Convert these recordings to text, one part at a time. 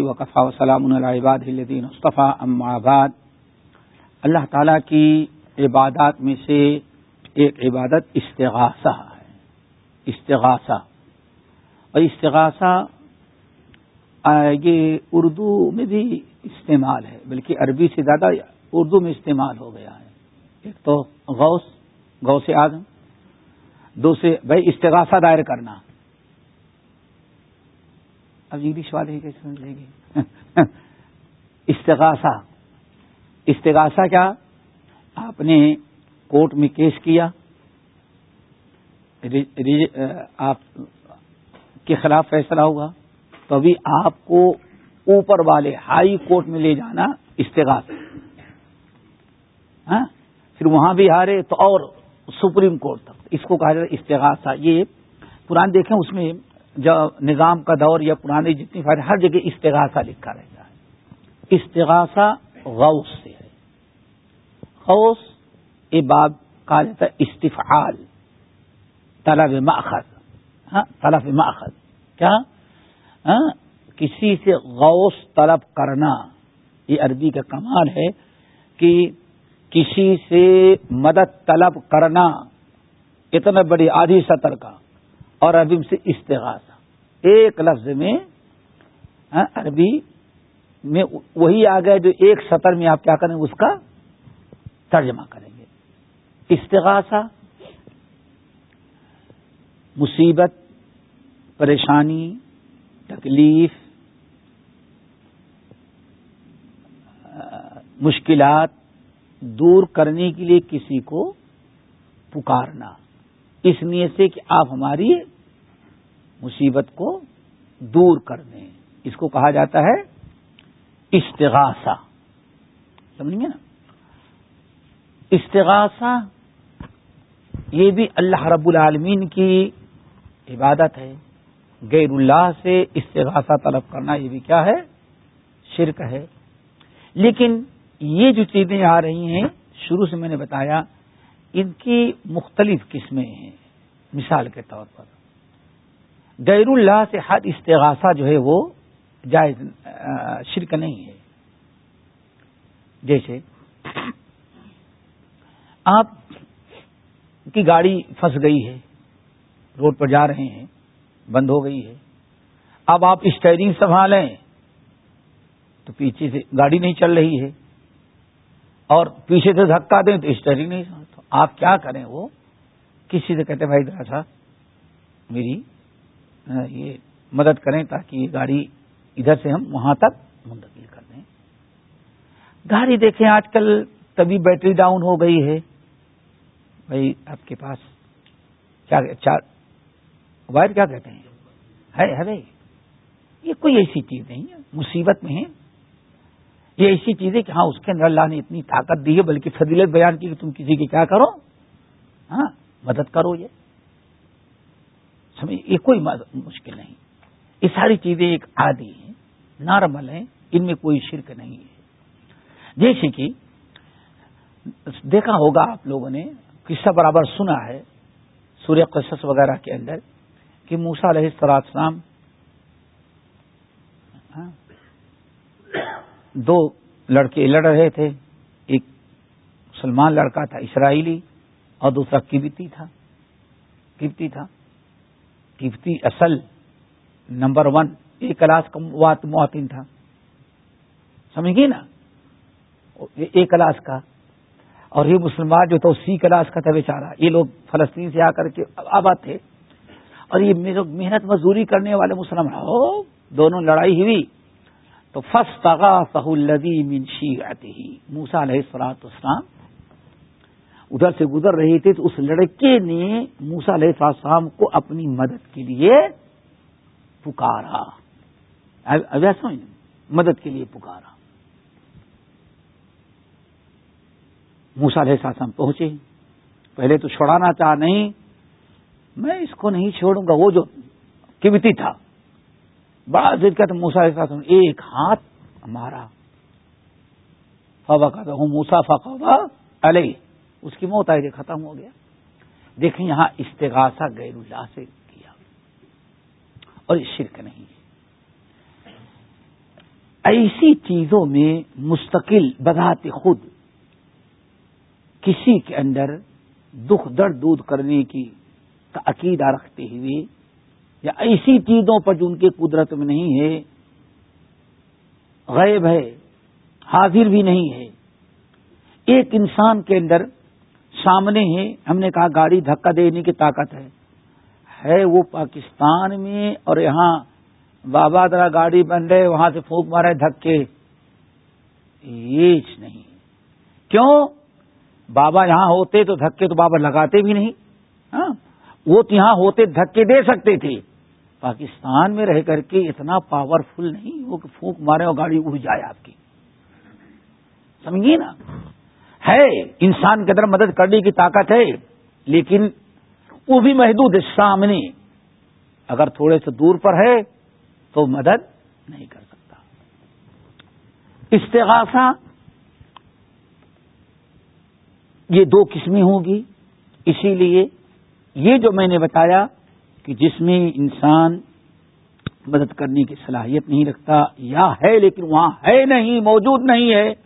وقفا وسلام العباد الدین مصطفیٰ ام آباد اللہ تعالی کی عبادات میں سے ایک عبادت استغاثہ ہے۔ استغاثہ۔ اور استغاثہ یہ اردو میں بھی استعمال ہے، بلکہ عربی سے زیادہ اردو میں استعمال ہو گیا ہے۔ ایک تو غوث غوث اعظم۔ دوسرے بھائی استغاثہ دائر کرنا۔ اب انگلش والے کیسے سمجھے گی استغاثہ۔ استغاثہ کیا؟ آپ نے کورٹ میں کیس کیا۔ آپ کے خلاف فیصلہ ہوگا تو ابھی آپ کو اوپر والے ہائی کورٹ میں لے جانا استغاث ہاں؟ پھر وہاں بھی ہارے تو اور سپریم کورٹ تک۔ اس کو کہا جاتا استغاثہ۔ یہ پران دیکھیں، اس میں نظام کا دور یا پرانے جتنی فائدے ہر جگہ استغاثہ لکھا رہتا ہے۔ استغاثہ غوث سے ہے۔ غوث یہ باب کہا جاتا ہے استفعال، طلب ماخذ ہاں طلب ماخذ کیا؟ ہاں کسی سے غوث طلب کرنا، یہ عربی کا کمال ہے کہ کسی سے مدد طلب کرنا، اتنا بڑی آدھی سطر کا۔ اور عربی سے استغاثہ۔ ایک لفظ میں ہاں، عربی میں وہی آ گئے جو ایک سطر میں آپ کیا کریں اس کا ترجمہ کریں گے۔ استغاثہ، مصیبت، پریشانی، تکلیف، مشکلات دور کرنے کے لیے کسی کو پکارنا۔ اس نیت سے کہ آپ ہماری مصیبت کو دور کر دیں۔ اس کو کہا جاتا ہے استغاثہ۔ سمجھ گے نا؟ استغاثہ یہ بھی اللہ رب العالمین کی عبادت ہے۔ غیر اللہ سے استغاثہ طلب کرنا یہ بھی کیا ہے؟ شرک ہے۔ لیکن یہ جو چیزیں آ رہی ہیں، شروع سے میں نے بتایا، ان کی مختلف قسمیں ہیں۔ مثال کے طور پر۔ غیر اللہ سے حد استغاثہ جو ہے وہ جائز شرک نہیں ہے۔ جیسے آپ کی گاڑی پھنس گئی ہے، روڈ پر جا رہے ہیں، بند ہو گئی ہے، اب آپ اسٹیئرنگ سنبھالیں، تو پیچھے سے گاڑی نہیں چل رہی ہے۔ اور پیچھے سے دھکا دیں تو اسٹیئرنگ نہیں، تو آپ کیا کریں؟ وہ کسی سے کہتے بھائی، ذرا سا میری یہ مدد کریں تاکہ یہ گاڑی ادھر سے ہم وہاں تک منتقل کر دیں۔ گاڑی دیکھیں، آج کل تبھی بیٹری ڈاؤن ہو گئی ہے۔ بھائی، آپ کے پاس کیا چار، وائر کیا کہتے ہیں؟ ہے بھائی، یہ کوئی ایسی چیز نہیں ہے، مصیبت میں ہے یہ ایسی چیز ہے کہ ہاں اس کے اندر اللہ نے اتنی طاقت دی ہے، بلکہ فضیلت بیان کی کہ تم کسی کی کیا کرو؟ ہاں مدد کرو یہ۔ سمجھ یہ کوئی مشکل نہیں۔ یہ ساری چیزیں ایک عادی ہیں، نارمل ہیں، ان میں کوئی شرک نہیں ہے۔ جیسے کہ دیکھا ہوگا آپ لوگوں نے، قصہ برابر سنا ہے سوریہ قصص وغیرہ کے اندر کہ موسا علیہ السلام ہاں، دو لڑکے لڑ رہے تھے۔ ایک مسلمان لڑکا تھا، اسرائیلی، اور دوسرا کبتی تھا کبتی تھا۔ کبتی اصل نمبر ون ایک کلاس کا مواتین تھا۔ سمجھ گئی نا؟ ایک کلاس کا۔ اور یہ مسلمان جو تھا سی کلاس کا تھا بیچارا یہ لوگ فلسطین سے آ کر کے آباد تھے۔ اور یہ محنت مزدوری کرنے والے مسلمان ہو دونوں لڑائی ہوئی۔ تو فس تغا سہ الدی منشی آتی موسا علیہ سلاط اسلام ادھر سے گزر رہی تھی تو اس لڑکے نے موسا علیہ السلام کو اپنی مدد کے لیے پکارا۔ ایسا مدد کے لیے پکارا۔ موسا علیہ السلام پہنچے۔ پہلے تو چھوڑانا چاہ نہیں، میں اس کو نہیں چھوڑوں گا، وہ جو کبتی تھا۔ بڑا ضد کا تو موسا علیہ السلام ایک ہاتھ مارا فوا کا ہوں موسا فقا علیہ۔ اس کی موت آئی ختم ہو گیا۔ دیکھیں یہاں استغاثہ غیر اللہ سے کیا۔ اور یہ شرک نہیں ایسی چیزوں میں مستقل بذات خود کسی کے اندر دکھ درد دودھ کرنے کی عقیدہ رکھتے ہوئے یا ایسی چیزوں پر جو ان کے قدرت میں نہیں ہے غیب ہے، حاضر بھی نہیں ہے۔ ایک انسان کے اندر سامنے ہے ہم نے کہا گاڑی دھکا دینے کی طاقت ہے۔ ہے وہ پاکستان میں اور یہاں بابا ذرا گاڑی بن رہے، وہاں سے پھونک مارے دھکے۔ یہ نہیں۔ کیوں؟ بابا یہاں ہوتے تو دھکے تو بابا لگاتے بھی نہیں۔ ہاں؟ وہ تو یہاں ہوتے دھکے دے سکتے تھے۔ پاکستان میں رہ کر کے اتنا پاورفل نہیں، وہ کہ پھونک مارے اور گاڑی اڑ جائے آپ کی۔ سمجھیے نا؟ ہے، انسان کے اندر مدد کرنے کی طاقت ہے، لیکن وہ بھی محدود ہے، سامنے۔ اگر تھوڑے سے دور پر ہے تو مدد نہیں کر سکتا۔ استغاثہ، یہ دو قسمیں ہوں گی۔ اسی لیے یہ جو میں نے بتایا کہ جس میں انسان مدد کرنے کی صلاحیت نہیں رکھتا، یا ہے لیکن وہاں ہے نہیں، موجود نہیں ہے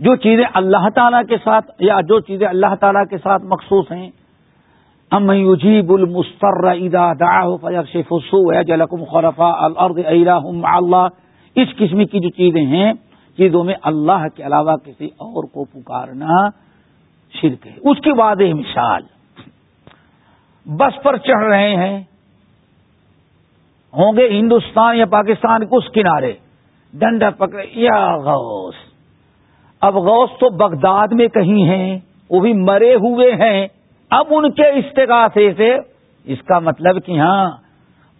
جو چیزیں اللہ تعالی کے ساتھ یا جو چیزیں اللہ تعالی کے ساتھ مخصوص ہیں ام یجیب المستر اذا دعاه فيكشف السوء يجعلكم خلفاء الارض اللہ اس قسم کی جو چیزیں ہیں، چیزوں میں اللہ کے علاوہ کسی اور کو پکارنا شرک ہے۔ اس کی واضح مثال۔ بس پر چڑھ رہے ہیں۔ ہوں گے ہندوستان یا پاکستان کے اس کنارے۔ ڈنڈا پکڑے یا غوث۔ اب غوث تو بغداد میں کہیں ہیں، وہ بھی مرے ہوئے ہیں۔ اب ان کے استغاثے سے، اس کا مطلب کہ ہاں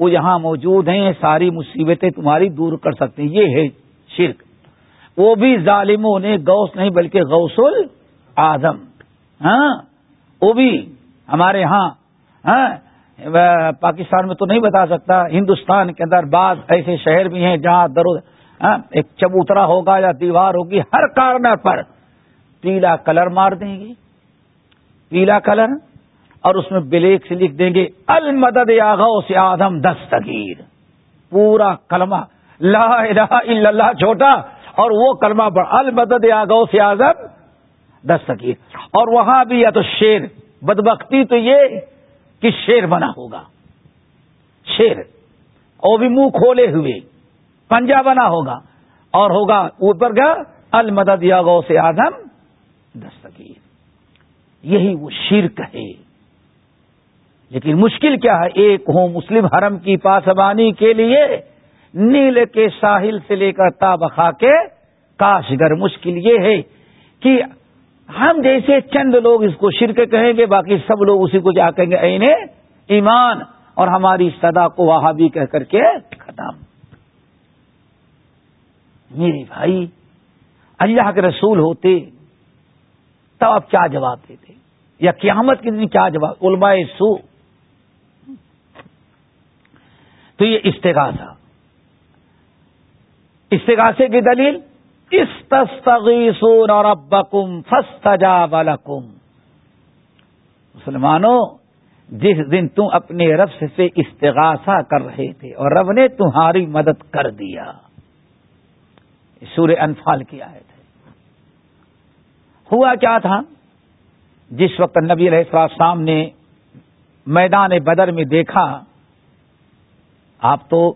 وہ یہاں موجود ہیں، ساری مصیبتیں تمہاری دور کر سکتے ہیں۔ یہ ہے شرک۔ وہ بھی ظالموں نے، غوث نہیں بلکہ غوث العظم ہاں وہ بھی ہمارے ہاں ہاں پاکستان میں تو نہیں بتا سکتا، ہندوستان کے اندر بعض ایسے شہر بھی ہیں جہاں درود ہاں؟ ایک چبوترا ہوگا یا دیوار ہوگی، ہر کارنر پر پیلا کلر مار دیں گے۔ پیلا کلر، اور اس میں بلیک سے لکھ دیں گے، المدد آغو سے آدم دستگیر۔ پورا کلمہ، لا الہ الا اللہ چھوٹا، اور وہ کلمہ بڑا المدد آغو سے آدم دستگیر۔ اور وہاں بھی یا تو شیر، بدبختی تو یہ کہ شیر بنا ہوگا۔ شیر وہ بھی منہ کھولے ہوئے۔ پنجا بنا ہوگا۔ اور ہوگا اوپر کا المدد یا گو سے آدم دستگیر۔ یہی وہ شرک ہے۔ لیکن مشکل کیا ہے؟ ایک ہو مسلم حرم کی پاسبانی کے لیے نیل کے ساحل سے لے کر تابخا کے۔ کاشگر مشکل یہ ہے کہ ہم جیسے چند لوگ اس کو شرک کہیں گے، باقی سب لوگ اسی کو جا کہیں گے این ایمان اور ہماری صدا کو وہاں بھی کہہ کر کے ختم۔ میرے بھائی، اللہ کے رسول ہوتے، تب آپ کیا جواب دیتے؟ یا قیامت کے دن کیا جواب؟ علماء سو۔ تو یہ استغاثہ۔ استغاثے کی دلیل؟ استغیثون ربکم فاستجاب لکم۔ مسلمانوں، جس دن تم اپنے رب سے استغاثہ کر رہے تھے اور رب نے تمہاری مدد کر دیا۔ سور انفال کی آئے تھے ہوا کیا تھا؟ جس وقت نبی علیہ السلام نے میدان بدر میں دیکھا، آپ تو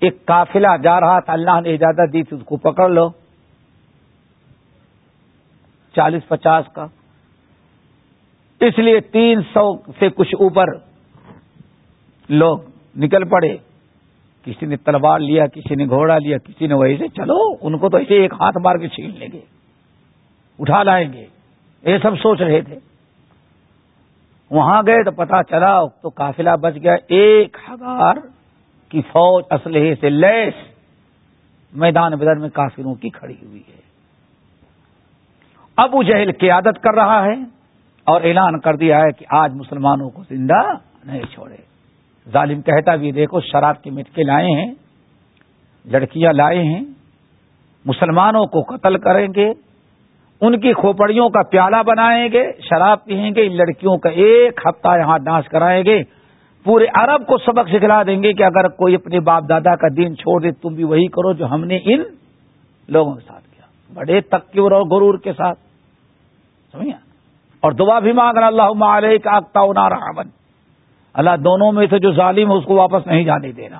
ایک قافلہ جا رہا تھا، اللہ نے اجازت دی تھی، اس کو پکڑ لو۔ چالیس پچاس کا۔ اس لیے تین سو سے کچھ اوپر لوگ نکل پڑے۔ کسی نے تلوار لیا، کسی نے گھوڑا لیا، کسی نے ویسے چلو، ان کو تو ایسے ایک ہاتھ مار کے چھین لیں گے، اٹھا لائیں گے، یہ سب سوچ رہے تھے۔ وہاں گئے تو پتا چلا تو قافلہ بچ گیا۔ ایک ہزار کی فوج اسلحے سے لیس میدان بدر میں کافروں کی کھڑی ہوئی ہے۔ ابو جہل قیادت کر رہا ہے اور اعلان کر دیا ہے کہ آج مسلمانوں کو زندہ نہیں چھوڑے۔ ظالم کہتا بھی دیکھو شراب کے مٹکے لائے ہیں، لڑکیاں لائے ہیں، مسلمانوں کو قتل کریں گے، ان کی کھوپڑیوں کا پیالہ بنائیں گے، شراب پئیں گے، ان لڑکیوں کا ایک ہفتہ یہاں ڈانس کرائیں گے، پورے عرب کو سبق سکھلا دیں گے کہ اگر کوئی اپنے باپ دادا کا دین چھوڑ دے، تم بھی وہی کرو جو ہم نے ان لوگوں کے ساتھ کیا۔ بڑے تکیور اور غرور کے ساتھ۔ سمجھا اور دعا بھی مانگ رہا اللہ علیہ کا آگتا ہونا رہا اللہ دونوں میں سے جو ظالم ہے اس کو واپس نہیں جانے دینا۔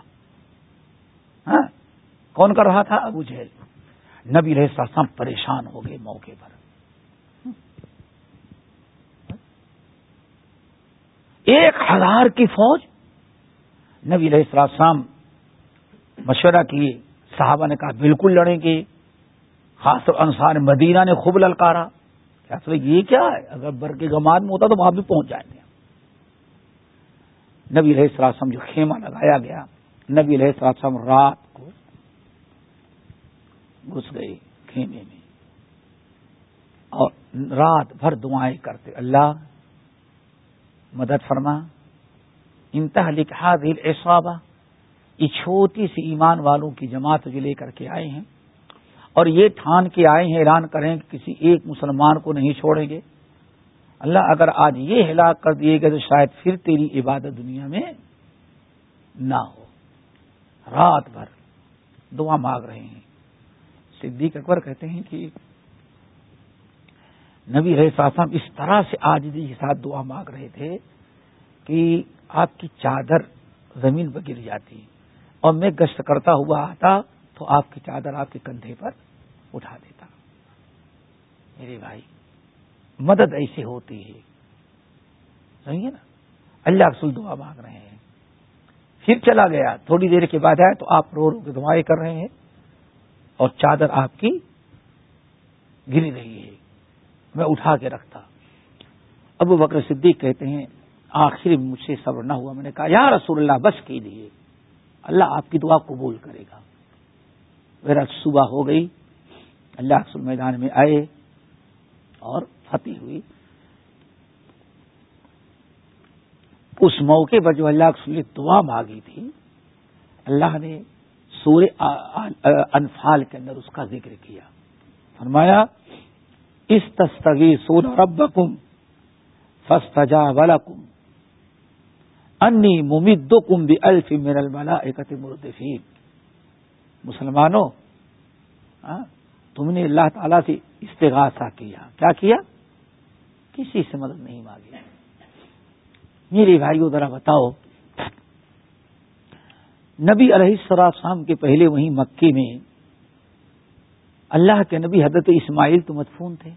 ہاں؟ کون کر رہا تھا؟ ابو جہل۔ نبی رہے سم پریشان ہو گئے موقع پر۔ ایک ہزار کی فوج نبی رہے السلام مشورہ کیے۔ صحابہ نے کہا، بالکل لڑیں گے۔ خاص طور انصار مدینہ نے خوب للکارا کیا یہ کیا ہے؟ اگر بر کے گماد میں ہوتا تو وہاں بھی پہنچ جائیں گے۔ نبی رہے السلام جو خیمہ لگایا گیا، نبی رہے السلام رات کو گھس گئے خیمے میں۔ اور رات بھر دعائیں کرتے، اللہ مدد فرما انتہا لکھا دل ایسوابا یہ چھوٹی سی ایمان والوں کی جماعت جو لے کر کے آئے ہیں۔ اور یہ ٹھان کے آئے ہیں، اعلان کریں کہ کسی ایک مسلمان کو نہیں چھوڑیں گے۔ اللہ اگر آج یہ ہلاک کر دیے گئے تو شاید پھر تیری عبادت دنیا میں نہ ہو۔ رات بھر دعا مانگ رہے ہیں۔ صدیق اکبر کہتے ہیں کہ نبی رہے صاحب اس طرح سے آج کے ساتھ دعا مانگ رہے تھے کہ آپ کی چادر زمین پر گر جاتی اور میں گشت کرتا ہوا آتا تو آپ کی چادر آپ کے کندھے پر اٹھا دیتا۔ میرے بھائی مدد ایسے ہوتی ہے۔ سمجھے نا؟ اللہ رسول دعا مانگ رہے ہیں۔ پھر چلا گیا۔ تھوڑی دیر کے بعد آئے تو آپ رو رو کے دعائیں کر رہے ہیں اور چادر آپ کی گری رہی ہے۔ میں اٹھا کے رکھتا۔ ابو بکر صدیق کہتے ہیں، آخر مجھ سے صبر نہ ہوا۔ میں نے کہا، یا رسول اللہ، بس کیجیے اللہ آپ کی دعا قبول کرے گا۔ میرا صبح ہو گئی۔ اللہ رسول میدان میں آئے اور فتح ہوئی۔ اس موقع پر جو اللہ رسول نے دعا مانگی تھی، اللہ نے سورہ انفال کے اندر اس کا ذکر کیا۔ فرمایا اس تستگی سون رب کم فستا والا کم انی ممد کم بھی الف میرل ملا ایکت مردفین مسلمانوں تم نے اللہ تعالی سے استغاثہ کیا۔ کیا کیا؟ کسی سے مدد نہیں مانگی۔ میرے بھائیو، ذرا بتاؤ۔ نبی علیہ السلام کے پہلے وہیں مکے میں اللہ کے نبی حضرت اسماعیل تو مدفون تھے۔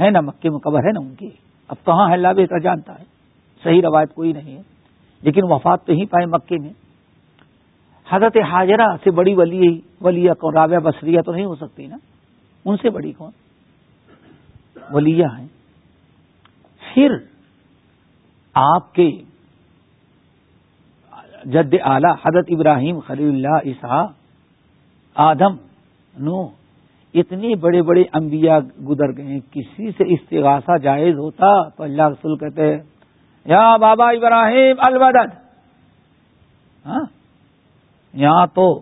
ہے نا مکے میں قبر ہے نا ان کی اب کہاں ہے؟ اللہ بہتر جانتا ہے۔ صحیح روایت کوئی نہیں ہے۔ لیکن وفات تو ہی پائے مکے میں۔ حضرت حاجرہ سے بڑی ولی ولی کون رابعہ بصریہ تو نہیں ہو سکتی نا۔ ان سے بڑی کون؟ ولیہ ہیں۔ پھر آپ کے جد اعلی حضرت ابراہیم خلی اللہ عیسا آدم نو اتنے بڑے بڑے انبیاء گزر گئے کسی سے استغاثہ جائز ہوتا تو اللہ رسول کہتے یا بابا ابراہیم الودد۔ ہاں؟ یہاں تو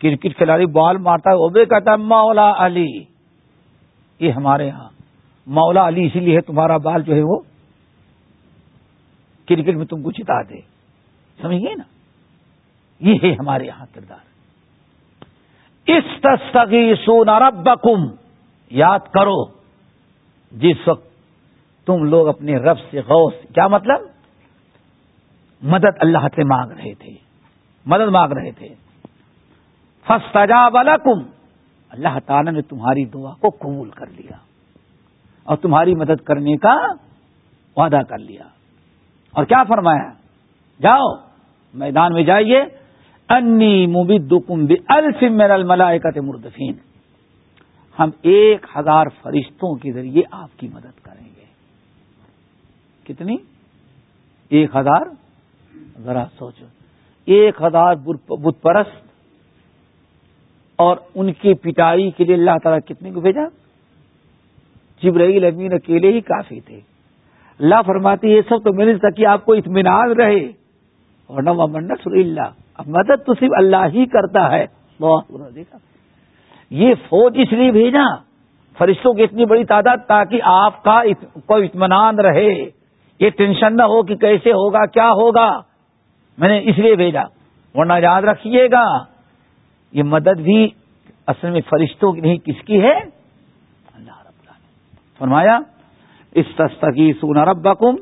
کرکٹ کھلاڑی بال مارتا ہے، وہ بھی کہتا ہے مولا علی، یہ ہمارے یہاں مولا علی اسی لیے تمہارا بال جو ہے وہ کرکٹ میں تم کو چتا دے۔ سمجھ گئے نا؟ یہ ہے ہمارے یہاں کردار۔ اس تستگی سونا رب یاد کرو، جس وقت تم لوگ اپنے رب سے غوث، کیا مطلب؟ مدد اللہ سے مانگ رہے تھے۔ مدد مانگ رہے تھے۔ فستا بالکم اللہ تعالی نے تمہاری دعا کو قبول کر لیا۔ اور تمہاری مدد کرنے کا وعدہ کر لیا۔ اور کیا فرمایا؟ جاؤ، میدان میں جائیے۔ انی مبید الف میرا الملائکت مردفین۔ ہم ایک ہزار فرشتوں کے ذریعے آپ کی مدد کریں گے۔ کتنی؟ ایک ہزار؟ ذرا سوچو۔ ایک ہزار بت پرست اور ان کی پٹائی کے لیے اللہ تعالیٰ کتنے کو بھیجا؟ جبرائیل امین اکیلے ہی کافی تھے۔ اللہ فرماتی یہ سب تو مل سکی آپ کو اطمینان رہے۔ اور نہ نسر اللہ اب مدد تو صرف اللہ ہی کرتا ہے۔ دیکھا۔ یہ فوج اس لیے بھیجا فرشتوں کی اتنی بڑی تعداد تاکہ آپ کا کوئی اطمینان رہے۔ یہ ٹینشن نہ ہو کہ کیسے ہوگا، کیا ہوگا۔ میں نے اس لیے بھیجا۔ ورنہ یاد رکھیے گا، یہ مدد بھی اصل میں فرشتوں کی نہیں، کس کی ہے؟ فرمایا اس تستگی سونا رب کم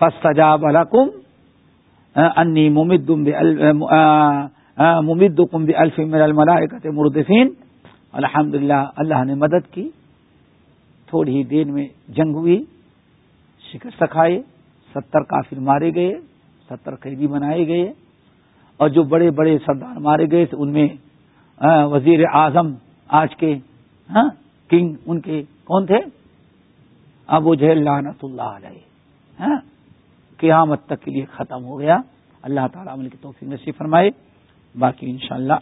فسجاب الحکم انی ممد ممد کم بھی الفیم الملائکت مردفین۔ الحمد للہ اللہ نے مدد کی، تھوڑی ہی دیر میں جنگ ہوئی، شکست کھائے، ستر کافر مارے گئے، ستر قیدی بنائے گئے، اور جو بڑے بڑے سردار مارے گئے ان میں وزیر اعظم، آج کے ہاں، کنگ، ان کے کون تھے؟ ابو جہل لعنت اللہ علیہ۔ ہاں؟ قیامت تک کے لیے ختم ہو گیا۔ اللہ تعالیٰ عمل کی توفیق نصیب فرمائے۔ باقی انشاءاللہ